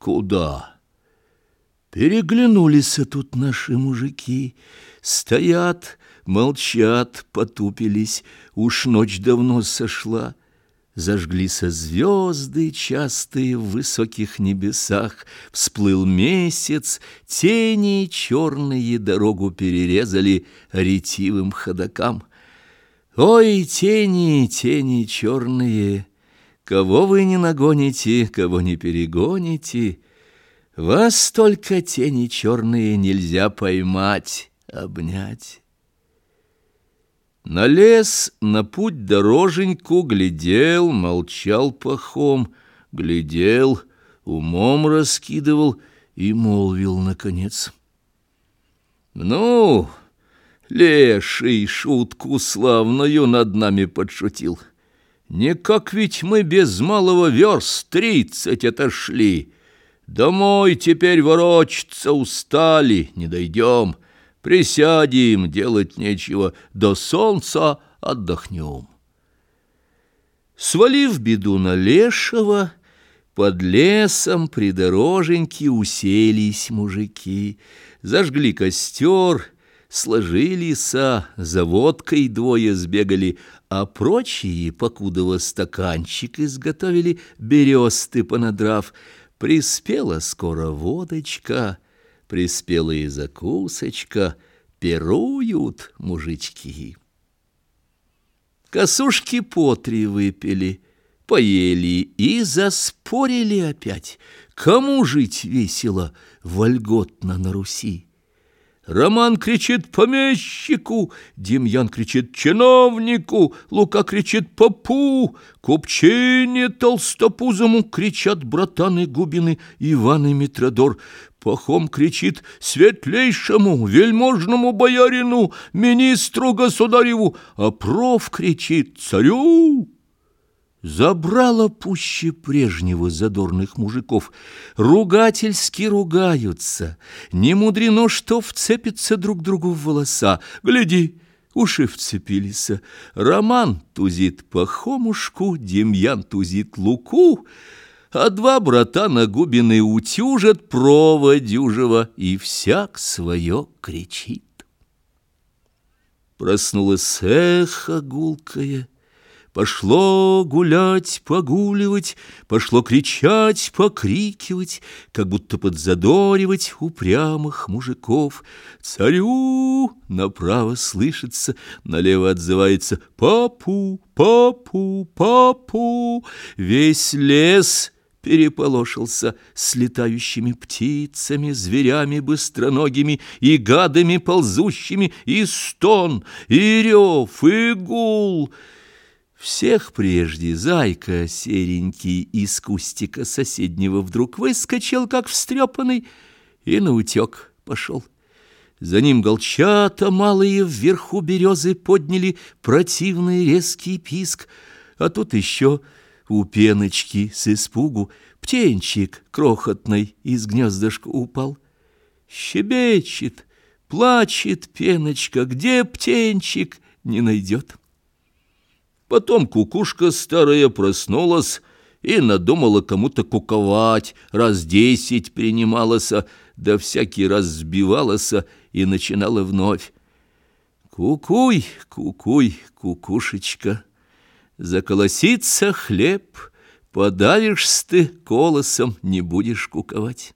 Куда? Переглянулись тут наши мужики, Стоят, молчат, потупились, Уж ночь давно сошла. Зажглися звезды частые в высоких небесах, Всплыл месяц, тени черные дорогу перерезали ретивым ходокам. Ой, тени, тени черные, кого вы не нагоните, кого не перегоните, Вас только тени черные нельзя поймать, обнять. На лес, на путь дороженьку глядел, молчал пахом, глядел, умом раскидывал и молвил наконец. «Ну, леший шутку славную над нами подшутил. Никак ведь мы без малого верст тридцать отошли». Домой теперь ворочаться устали, не дойдем. Присядем, делать нечего, до солнца отдохнем. Свалив беду на лешего, под лесом при дороженьке уселись мужики, зажгли костер, сложили са, за водкой двое сбегали, а прочие, покудова стаканчик изготовили, бересты понадрав, Приспела скоро водочка, приспела и закусочка, пируют мужички. Косушки по три выпили, поели и заспорили опять. Кому жить весело, вольготно на Руси? Роман кричит помещику, Демьян кричит чиновнику, Лука кричит попу, Купчине толстопузому кричат братаны Губины, Иван и Митродор. Пахом кричит светлейшему, вельможному боярину, министру государеву, а проф кричит царю. Забрала пуще прежнего задорных мужиков. Ругательски ругаются. Не мудрено, что вцепятся друг другу в волоса. Гляди, уши вцепились. Роман тузит по хомушку, Демьян тузит луку, а два брата на губины утюжат прова дюжего, и всяк свое кричит. Проснулось эхо гулкое, Пошло гулять, погуливать, пошло кричать, покрикивать, как будто подзадоривать упрямых мужиков. Царю направо слышится, налево отзывается «Папу, папу, папу!» Весь лес переполошился с летающими птицами, зверями быстроногими и гадами ползущими, и стон, и рев, и гул — всех прежде зайка серенький из кустика соседнего вдруг выскочил, как встрепанный, и наутек пошел. За ним голчата малые вверху березы подняли противный резкий писк, а тут еще у пеночки с испугу птенчик крохотный из гнездышка упал. Щебечет, плачет пеночка, где птенчик не найдет. Потом кукушка старая проснулась и надумала кому-то куковать, раз десять принималась, да всякий раз сбивалась и начинала вновь. Кукуй, кукуй, кукушечка, заколосится хлеб, подавишься ты колосом, не будешь куковать.